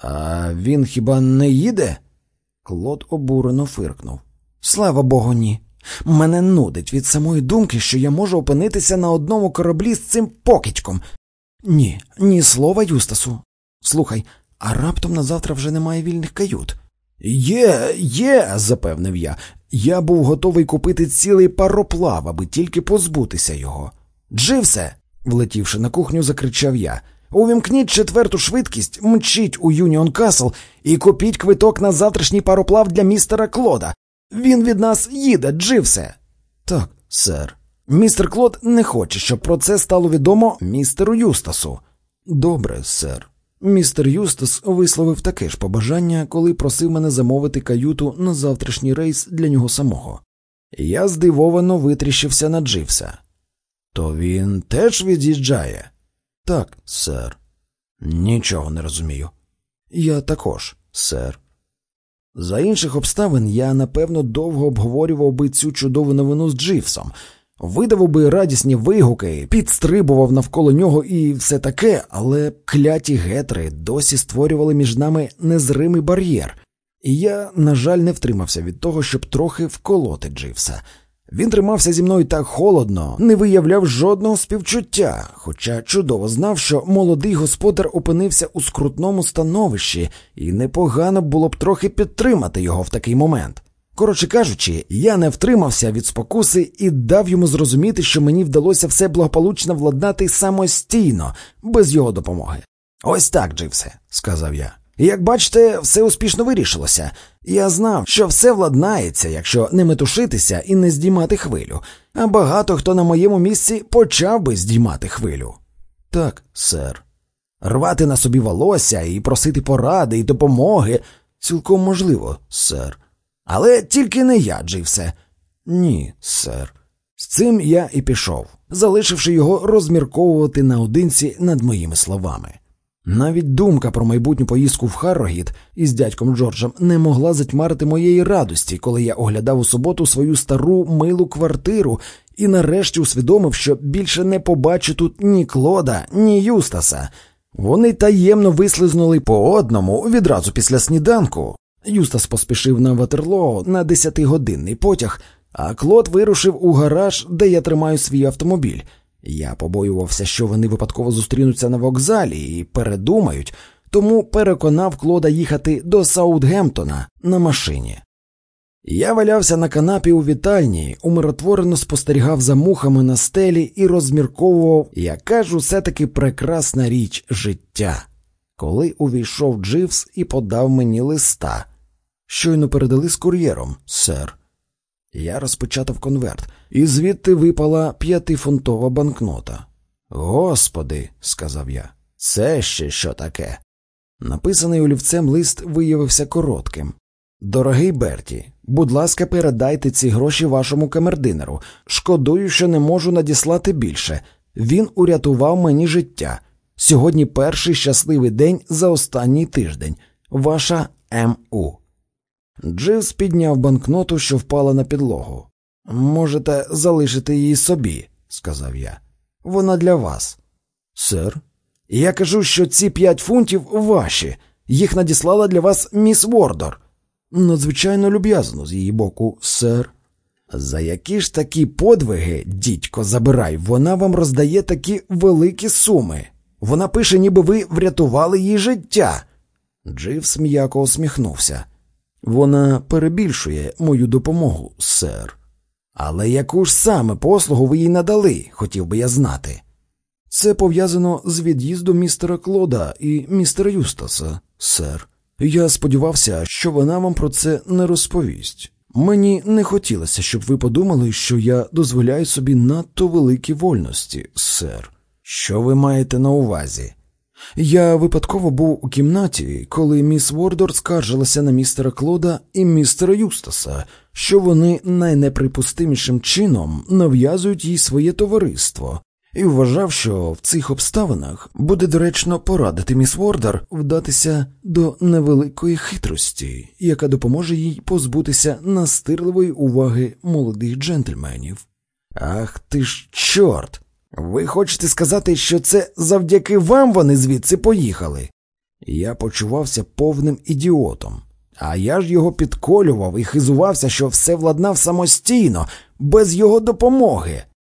А він хіба не їде? Клод обурено фиркнув. Слава Богу, ні. Мене нудить від самої думки, що я можу опинитися на одному кораблі з цим покидьком. Ні, ні слова, Юстасу. Слухай, а раптом на завтра вже немає вільних кают. Є, є, запевнив я. Я був готовий купити цілий пароплав, аби тільки позбутися його. Дживсе. влетівши на кухню, закричав я. Увімкніть четверту швидкість, мчіть у Юніон Касл і купіть квиток на завтрашній пароплав для містера Клода. Він від нас їде, Дживсе. Так, сер. Містер Клод не хоче, щоб про це стало відомо містеру Юстасу. Добре, сер. Містер Юстас висловив таке ж побажання, коли просив мене замовити каюту на завтрашній рейс для нього самого. Я здивовано витріщився на Дживса. То він теж від'їжджає? Так, сер. Нічого не розумію. Я також, сер. За інших обставин я напевно довго обговорював би цю чудову новину з Дживсом, видавав би радісні вигуки, підстрибував навколо нього і все таке, але кляті гетри досі створювали між нами незримий бар'єр, і я, на жаль, не втримався від того, щоб трохи вколоти Дживса. Він тримався зі мною так холодно, не виявляв жодного співчуття, хоча чудово знав, що молодий господар опинився у скрутному становищі, і непогано було б трохи підтримати його в такий момент. Коротше кажучи, я не втримався від спокуси і дав йому зрозуміти, що мені вдалося все благополучно владнати самостійно, без його допомоги. Ось так, Дживсе, сказав я. Як бачите, все успішно вирішилося. Я знав, що все владнається, якщо не метушитися і не здіймати хвилю, а багато хто на моєму місці почав би здіймати хвилю. Так, сер. Рвати на собі волосся і просити поради і допомоги цілком можливо, сер. Але тільки не я, Дживсе. Ні, сер. З цим я і пішов, залишивши його розмірковувати наодинці над моїми словами. Навіть думка про майбутню поїздку в Харрогіт із дядьком Джорджем не могла затьмарити моєї радості, коли я оглядав у суботу свою стару милу квартиру і нарешті усвідомив, що більше не побачу тут ні Клода, ні Юстаса. Вони таємно вислизнули по одному відразу після сніданку. Юстас поспішив на Ватерлоо на десятигодинний потяг, а Клод вирушив у гараж, де я тримаю свій автомобіль. Я побоювався, що вони випадково зустрінуться на вокзалі і передумають, тому переконав Клода їхати до Саутгемптона на машині. Я валявся на канапі у вітальні, умиротворено спостерігав за мухами на стелі і розмірковував, яка ж усе таки прекрасна річ життя. Коли увійшов Дживс і подав мені листа. Щойно передали з кур'єром, сер. Я розпечатав конверт, і звідти випала п'ятифунтова банкнота. Господи, сказав я, це ще що таке? Написаний олівцем лист виявився коротким. Дорогий Берті, будь ласка, передайте ці гроші вашому камердинеру. Шкодую, що не можу надіслати більше. Він урятував мені життя. Сьогодні перший щасливий день за останній тиждень. Ваша М.У. Дживс підняв банкноту, що впала на підлогу. Можете залишити її собі, сказав я. Вона для вас. Сер. Я кажу, що ці п'ять фунтів ваші. Їх надіслала для вас міс Вордор. Надзвичайно люб'язно з її боку, сер. За які ж такі подвиги, дідько, забирай, вона вам роздає такі великі суми. Вона пише, ніби ви врятували їй життя. Дживс м'яко усміхнувся. Вона перебільшує мою допомогу, сер. Але яку ж саме послугу ви їй надали, хотів би я знати. Це пов'язано з від'їздом містера Клода і містера Юстаса, сер. Я сподівався, що вона вам про це не розповість. Мені не хотілося, щоб ви подумали, що я дозволяю собі надто великі вольності, сер. Що ви маєте на увазі? Я випадково був у кімнаті, коли міс Вордор скаржилася на містера Клода і містера Юстаса, що вони найнеприпустимішим чином нав'язують їй своє товариство, і вважав, що в цих обставинах буде доречно порадити міс Вордор вдатися до невеликої хитрості, яка допоможе їй позбутися настирливої уваги молодих джентльменів. Ах ти ж, чорт! Ви хочете сказати, що це завдяки вам вони звідси поїхали? Я почувався повним ідіотом, а я ж його підколював і хизувався, що все владнав самостійно, без його допомоги.